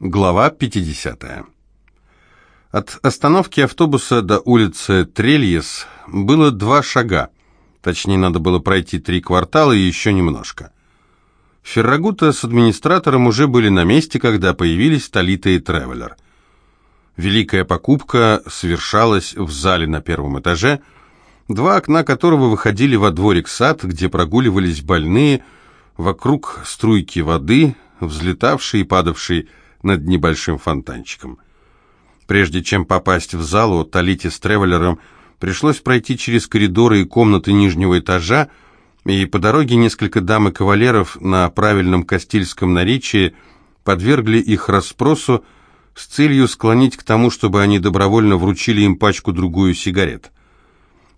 Глава 50. От остановки автобуса до улицы Трельес было два шага. Точнее, надо было пройти три квартала и еще немножко. Феррагута с администратором уже были на месте, когда появились Талита и Тревелер. Великая покупка совершалась в зале на первом этаже, два окна которого выходили во дворик сад, где прогуливались больные, вокруг струйки воды, взлетавшие и падавшие над небольшим фонтанчиком. Прежде чем попасть в залу, Талите с Тревелером пришлось пройти через коридоры и комнаты нижнего этажа, и по дороге несколько дам и кавалеров на правильном кастильском наречии подвергли их расспросу с целью склонить к тому, чтобы они добровольно вручили им пачку-другую сигарет.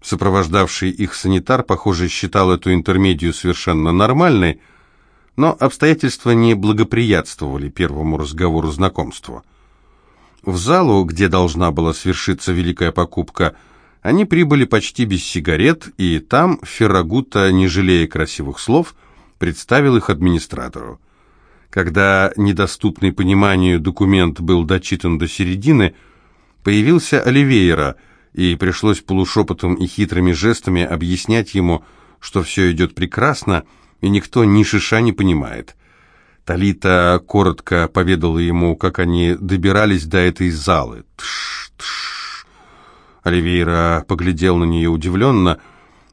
Сопровождавший их санитар, похоже, считал эту интермедию совершенно нормальной, но обстоятельства не благоприятствовали первому разговору знакомству. В залу, где должна была свершиться великая покупка, они прибыли почти без сигарет, и там Феррагута, не жалея красивых слов, представил их администратору. Когда недоступный пониманию документ был дочитан до середины, появился Оливейра, и пришлось полушепотом и хитрыми жестами объяснять ему, что все идет прекрасно, и никто ни шиша не понимает. Талита коротко поведала ему, как они добирались до этой залы. Тш, тш. Оливейра поглядел на нее удивленно,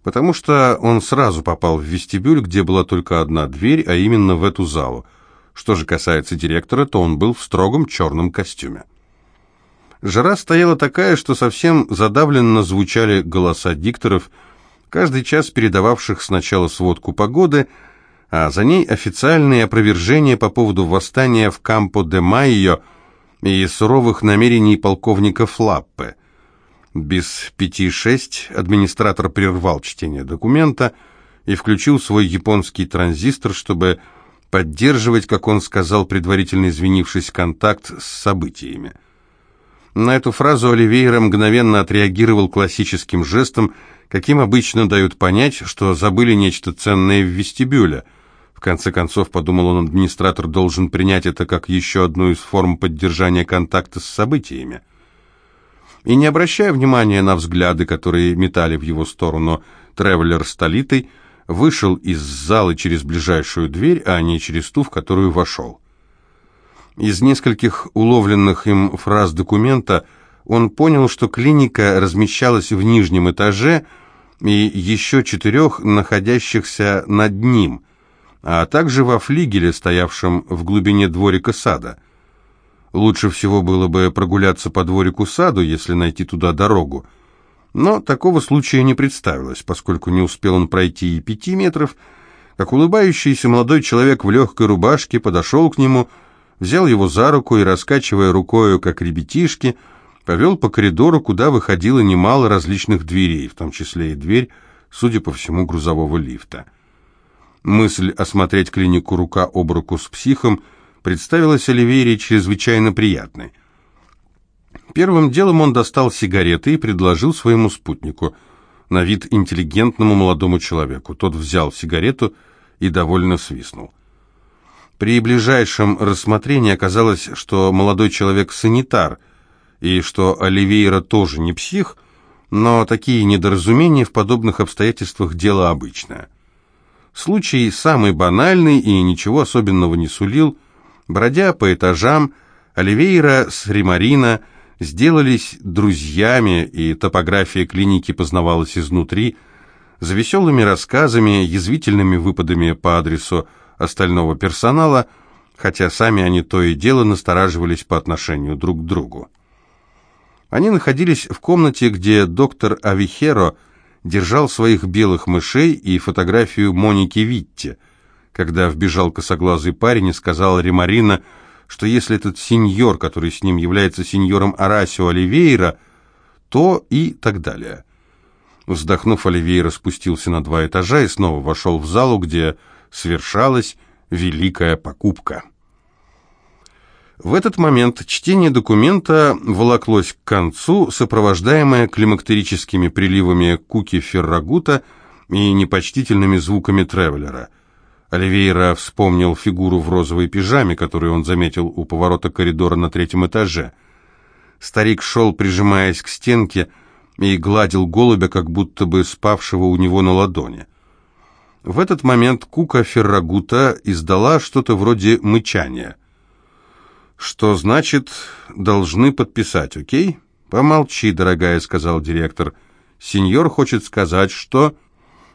потому что он сразу попал в вестибюль, где была только одна дверь, а именно в эту залу. Что же касается директора, то он был в строгом черном костюме. Жара стояла такая, что совсем задавленно звучали голоса дикторов – каждый час передававших сначала сводку погоды, а за ней официальные опровержения по поводу восстания в Кампо-де-Майо и суровых намерений полковника Флаппе. Без пяти шесть администратор прервал чтение документа и включил свой японский транзистор, чтобы поддерживать, как он сказал, предварительно извинившись, контакт с событиями. На эту фразу Оливейра мгновенно отреагировал классическим жестом каким обычно дают понять, что забыли нечто ценное в вестибюле. В конце концов, подумал он, администратор должен принять это как еще одну из форм поддержания контакта с событиями. И не обращая внимания на взгляды, которые метали в его сторону Тревелер с вышел из зала через ближайшую дверь, а не через ту, в которую вошел. Из нескольких уловленных им фраз документа – он понял, что клиника размещалась в нижнем этаже и еще четырех, находящихся над ним, а также во флигеле, стоявшем в глубине дворика сада. Лучше всего было бы прогуляться по дворику саду, если найти туда дорогу. Но такого случая не представилось, поскольку не успел он пройти и пяти метров, как улыбающийся молодой человек в легкой рубашке подошел к нему, взял его за руку и, раскачивая рукою, как ребятишки, повел по коридору, куда выходило немало различных дверей, в том числе и дверь, судя по всему, грузового лифта. Мысль осмотреть клинику рука об руку с психом представилась Оливейре чрезвычайно приятной. Первым делом он достал сигареты и предложил своему спутнику, на вид интеллигентному молодому человеку. Тот взял сигарету и довольно свистнул. При ближайшем рассмотрении оказалось, что молодой человек санитар, и что Оливейра тоже не псих, но такие недоразумения в подобных обстоятельствах дело обычное. Случай самый банальный и ничего особенного не сулил. Бродя по этажам, Оливейра с Римарина сделались друзьями, и топография клиники познавалась изнутри, за веселыми рассказами, язвительными выпадами по адресу остального персонала, хотя сами они то и дело настораживались по отношению друг к другу. Они находились в комнате, где доктор Авихеро держал своих белых мышей и фотографию Моники Витти, когда вбежал косоглазый парень и сказал Римарина, что если этот сеньор, который с ним является сеньором Арасио Оливейра, то и так далее. Вздохнув, Оливейра спустился на два этажа и снова вошел в залу, где свершалась великая покупка. В этот момент чтение документа волоклось к концу, сопровождаемое климактерическими приливами куки Феррагута и непочтительными звуками Тревелера. Оливейра вспомнил фигуру в розовой пижаме, которую он заметил у поворота коридора на третьем этаже. Старик шел, прижимаясь к стенке, и гладил голубя, как будто бы спавшего у него на ладони. В этот момент Кука Феррагута издала что-то вроде мычания. «Что значит, должны подписать, окей?» «Помолчи, дорогая», — сказал директор. «Сеньор хочет сказать, что...»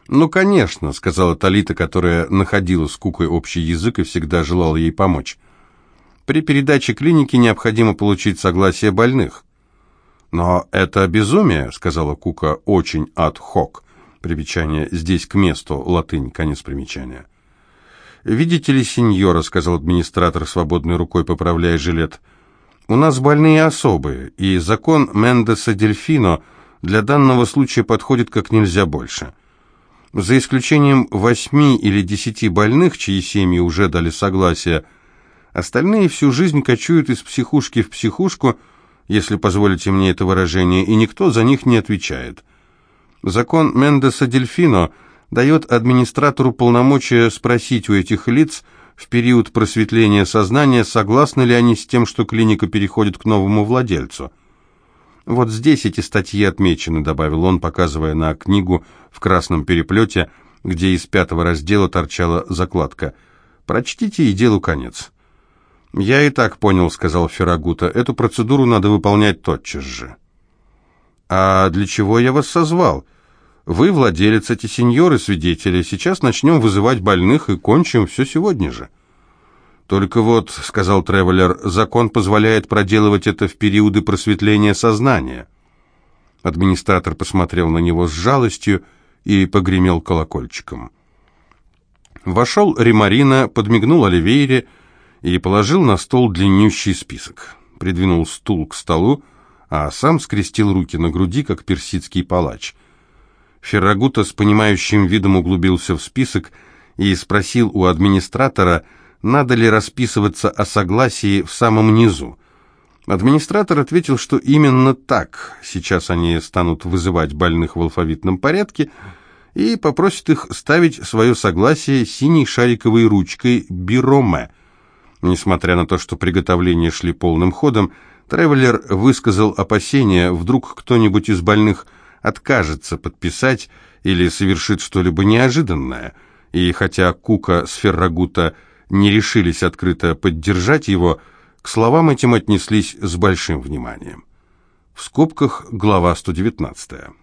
«Ну, конечно», — сказала Талита, которая находила с Кукой общий язык и всегда желала ей помочь. «При передаче клиники необходимо получить согласие больных». «Но это безумие», — сказала Кука, — «очень ад-хок». Примечание «здесь к месту», латынь, конец примечания. «Видите ли, сеньора», — сказал администратор, свободной рукой поправляя жилет, — «у нас больные особые, и закон Мендеса Дельфино для данного случая подходит как нельзя больше. За исключением восьми или десяти больных, чьи семьи уже дали согласие, остальные всю жизнь кочуют из психушки в психушку, если позволите мне это выражение, и никто за них не отвечает». Закон Мендеса Дельфино дает администратору полномочия спросить у этих лиц в период просветления сознания, согласны ли они с тем, что клиника переходит к новому владельцу. «Вот здесь эти статьи отмечены», — добавил он, показывая на книгу в красном переплете, где из пятого раздела торчала закладка. «Прочтите, и делу конец». «Я и так понял», — сказал Феррагута. «Эту процедуру надо выполнять тотчас же». «А для чего я вас созвал?» Вы владелец, эти сеньоры свидетели. Сейчас начнем вызывать больных и кончим все сегодня же. Только вот, сказал Тревелер, закон позволяет проделывать это в периоды просветления сознания. Администратор посмотрел на него с жалостью и погремел колокольчиком. Вошел Римарина, подмигнул Оливейре и положил на стол длиннющий список. Придвинул стул к столу, а сам скрестил руки на груди, как персидский палач – Феррагута с понимающим видом углубился в список и спросил у администратора, надо ли расписываться о согласии в самом низу. Администратор ответил, что именно так. Сейчас они станут вызывать больных в алфавитном порядке и попросят их ставить свое согласие синей шариковой ручкой «Бироме». Несмотря на то, что приготовления шли полным ходом, Тревелер высказал опасения, вдруг кто-нибудь из больных – откажется подписать или совершит что-либо неожиданное, и хотя Кука с Феррагута не решились открыто поддержать его, к словам этим отнеслись с большим вниманием. В скобках глава 119.